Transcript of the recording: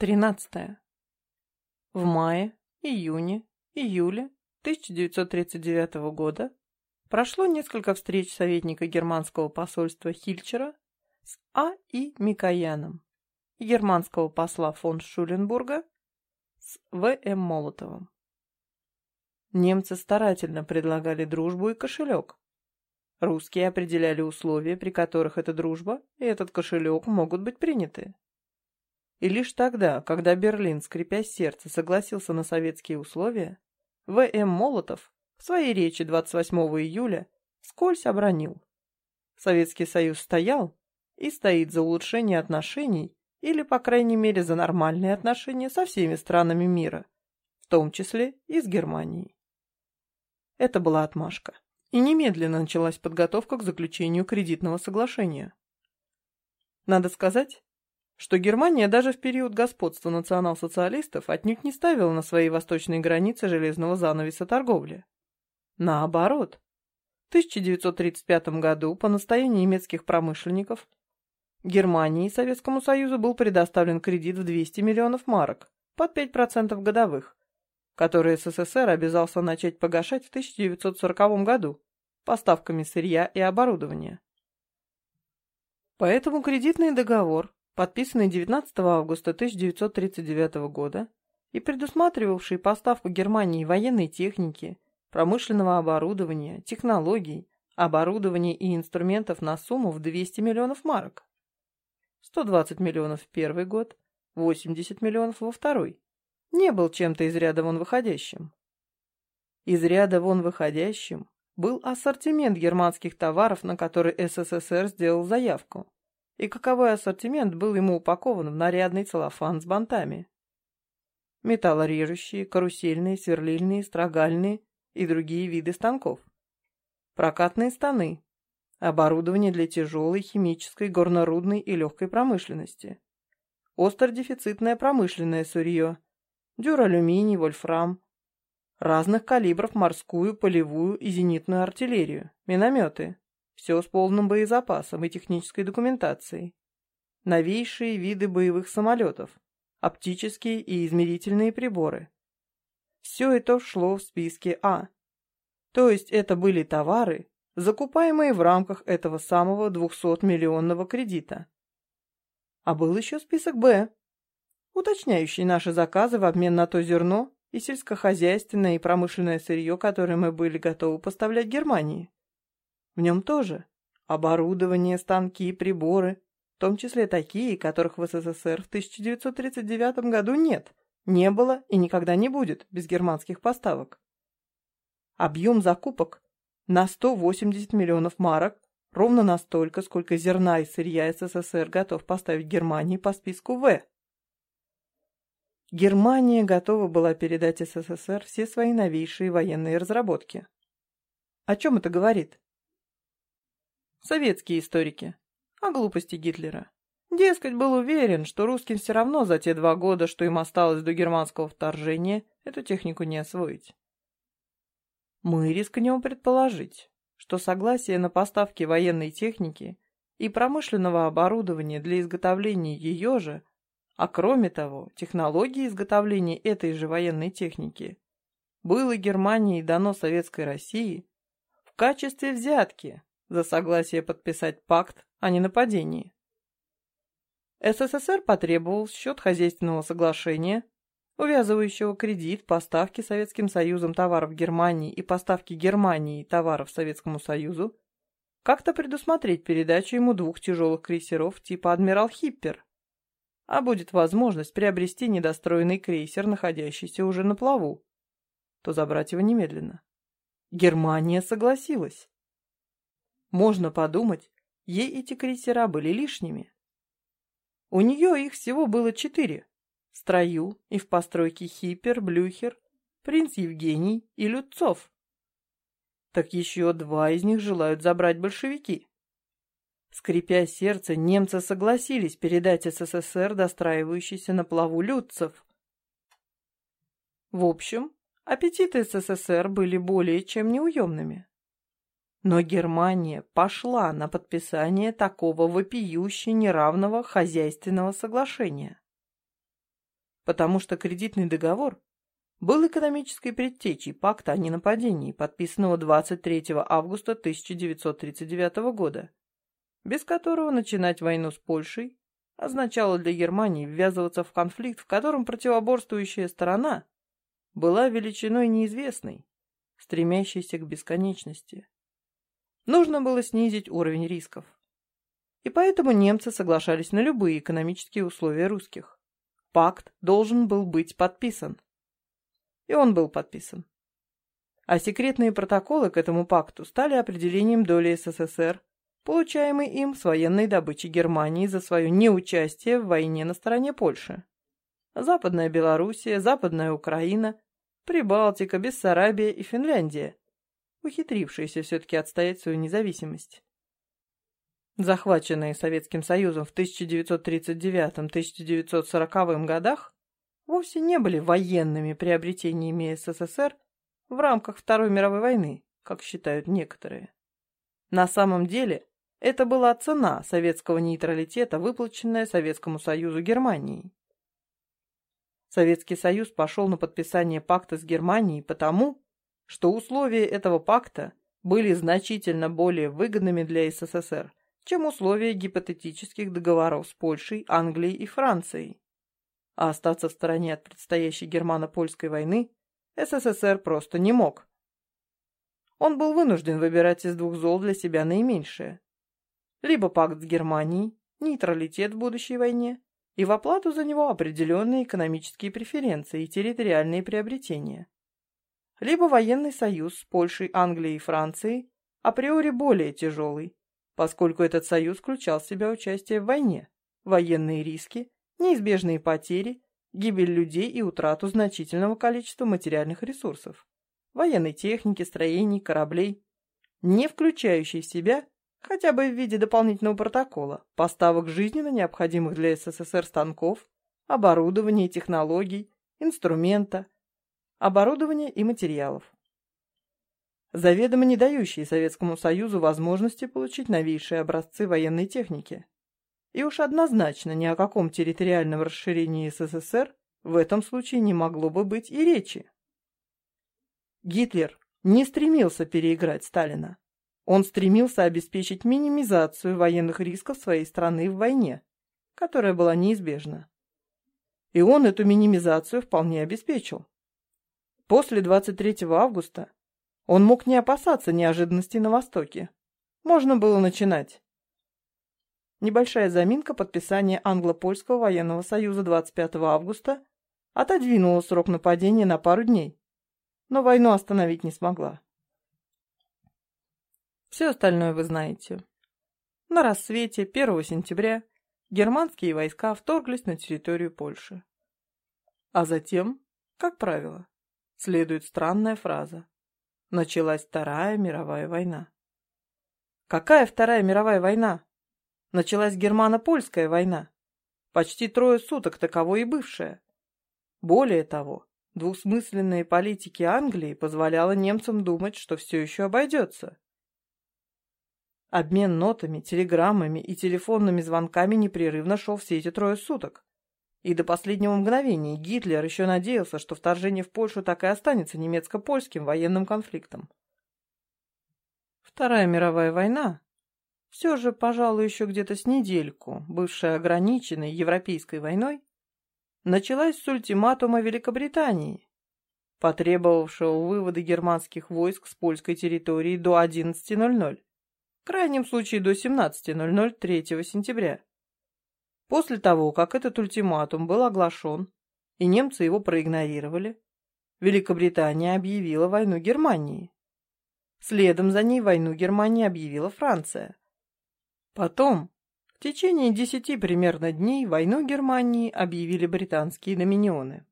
13. В мае, июне, июле 1939 года прошло несколько встреч советника германского посольства Хильчера с А. И. Микояном и германского посла фон Шуленбурга с В. М. Молотовым. Немцы старательно предлагали дружбу и кошелек. Русские определяли условия, при которых эта дружба и этот кошелек могут быть приняты. И лишь тогда, когда Берлин, скрипя сердце, согласился на советские условия, В.М. Молотов в своей речи 28 июля вскользь обронил. Советский Союз стоял и стоит за улучшение отношений или, по крайней мере, за нормальные отношения со всеми странами мира, в том числе и с Германией. Это была отмашка. И немедленно началась подготовка к заключению кредитного соглашения. Надо сказать, что Германия даже в период господства национал-социалистов отнюдь не ставила на своей восточной границе железного занавеса торговли. Наоборот, в 1935 году по настоянию немецких промышленников Германии и Советскому Союзу был предоставлен кредит в 200 миллионов марок под 5% годовых, который СССР обязался начать погашать в 1940 году поставками сырья и оборудования. Поэтому кредитный договор подписанный 19 августа 1939 года и предусматривавший поставку Германии военной техники, промышленного оборудования, технологий, оборудования и инструментов на сумму в 200 миллионов марок. 120 миллионов в первый год, 80 миллионов во второй. Не был чем-то из ряда вон выходящим. Из ряда вон выходящим был ассортимент германских товаров, на который СССР сделал заявку и каковой ассортимент был ему упакован в нарядный целлофан с бантами. Металлорежущие, карусельные, сверлильные, строгальные и другие виды станков. Прокатные станы. Оборудование для тяжелой, химической, горнорудной и легкой промышленности. Остродефицитное промышленное сырье. Дюралюминий, вольфрам. Разных калибров морскую, полевую и зенитную артиллерию. Минометы. Все с полным боезапасом и технической документацией. Новейшие виды боевых самолетов, оптические и измерительные приборы. Все это шло в списке А. То есть это были товары, закупаемые в рамках этого самого 200-миллионного кредита. А был еще список Б, уточняющий наши заказы в обмен на то зерно и сельскохозяйственное и промышленное сырье, которое мы были готовы поставлять Германии. В нем тоже оборудование, станки, приборы, в том числе такие, которых в СССР в 1939 году нет, не было и никогда не будет без германских поставок. Объем закупок на 180 миллионов марок, ровно настолько, сколько зерна и сырья СССР готов поставить Германии по списку В. Германия готова была передать СССР все свои новейшие военные разработки. О чем это говорит? Советские историки, о глупости Гитлера. Дескать, был уверен, что русским все равно за те два года, что им осталось до германского вторжения, эту технику не освоить. Мы рискнем предположить, что согласие на поставки военной техники и промышленного оборудования для изготовления ее же, а кроме того, технологии изготовления этой же военной техники, было Германии дано Советской России в качестве взятки за согласие подписать пакт о ненападении. СССР потребовал счет хозяйственного соглашения, увязывающего кредит поставки Советским Союзом товаров Германии и поставки Германии товаров Советскому Союзу, как-то предусмотреть передачу ему двух тяжелых крейсеров типа «Адмирал Хиппер», а будет возможность приобрести недостроенный крейсер, находящийся уже на плаву, то забрать его немедленно. Германия согласилась. Можно подумать, ей эти крейсера были лишними. У нее их всего было четыре. В строю и в постройке Хиппер, Блюхер, Принц Евгений и Людцов. Так еще два из них желают забрать большевики. Скрипя сердце, немцы согласились передать СССР достраивающийся на плаву Людцев. В общем, аппетиты СССР были более чем неуемными. Но Германия пошла на подписание такого вопиюще неравного хозяйственного соглашения. потому что кредитный договор был экономической предтечей пакта о ненападении, подписанного 23 августа 1939 года, без которого начинать войну с Польшей означало для Германии ввязываться в конфликт, в котором противоборствующая сторона была величиной неизвестной, стремящейся к бесконечности. Нужно было снизить уровень рисков. И поэтому немцы соглашались на любые экономические условия русских. Пакт должен был быть подписан. И он был подписан. А секретные протоколы к этому пакту стали определением доли СССР получаемый им с военной добычи Германии за свое неучастие в войне на стороне Польши. Западная Белоруссия, Западная Украина, Прибалтика, Бессарабия и Финляндия, ухитрившиеся все-таки отстоять свою независимость. Захваченные Советским Союзом в 1939-1940 годах, вовсе не были военными приобретениями СССР в рамках Второй мировой войны, как считают некоторые. На самом деле, это была цена советского нейтралитета, выплаченная Советскому Союзу Германией. Советский Союз пошел на подписание пакта с Германией потому, что условия этого пакта были значительно более выгодными для СССР, чем условия гипотетических договоров с Польшей, Англией и Францией. А остаться в стороне от предстоящей германо-польской войны СССР просто не мог. Он был вынужден выбирать из двух зол для себя наименьшее либо пакт с Германией, нейтралитет в будущей войне, и в оплату за него определенные экономические преференции и территориальные приобретения. Либо военный союз с Польшей, Англией и Францией, априори более тяжелый, поскольку этот союз включал в себя участие в войне, военные риски, неизбежные потери, гибель людей и утрату значительного количества материальных ресурсов, военной техники, строений, кораблей, не включающий в себя хотя бы в виде дополнительного протокола, поставок жизненно необходимых для СССР станков, оборудования технологий, инструмента, оборудования и материалов. Заведомо не дающие Советскому Союзу возможности получить новейшие образцы военной техники. И уж однозначно ни о каком территориальном расширении СССР в этом случае не могло бы быть и речи. Гитлер не стремился переиграть Сталина. Он стремился обеспечить минимизацию военных рисков своей страны в войне, которая была неизбежна. И он эту минимизацию вполне обеспечил. После 23 августа он мог не опасаться неожиданностей на Востоке. Можно было начинать. Небольшая заминка подписания Англо-Польского военного союза 25 августа отодвинула срок нападения на пару дней, но войну остановить не смогла. Все остальное вы знаете. На рассвете 1 сентября германские войска вторглись на территорию Польши. А затем, как правило, следует странная фраза. Началась Вторая мировая война. Какая Вторая мировая война? Началась германо-польская война. Почти трое суток таковой и бывшая. Более того, двусмысленные политики Англии позволяла немцам думать, что все еще обойдется. Обмен нотами, телеграммами и телефонными звонками непрерывно шел все эти трое суток. И до последнего мгновения Гитлер еще надеялся, что вторжение в Польшу так и останется немецко-польским военным конфликтом. Вторая мировая война, все же, пожалуй, еще где-то с недельку, бывшая ограниченной Европейской войной, началась с ультиматума Великобритании, потребовавшего вывода германских войск с польской территории до 11.00 в крайнем случае до 17.00 3 сентября. После того, как этот ультиматум был оглашен, и немцы его проигнорировали, Великобритания объявила войну Германии. Следом за ней войну Германии объявила Франция. Потом, в течение десяти примерно дней, войну Германии объявили британские доминионы.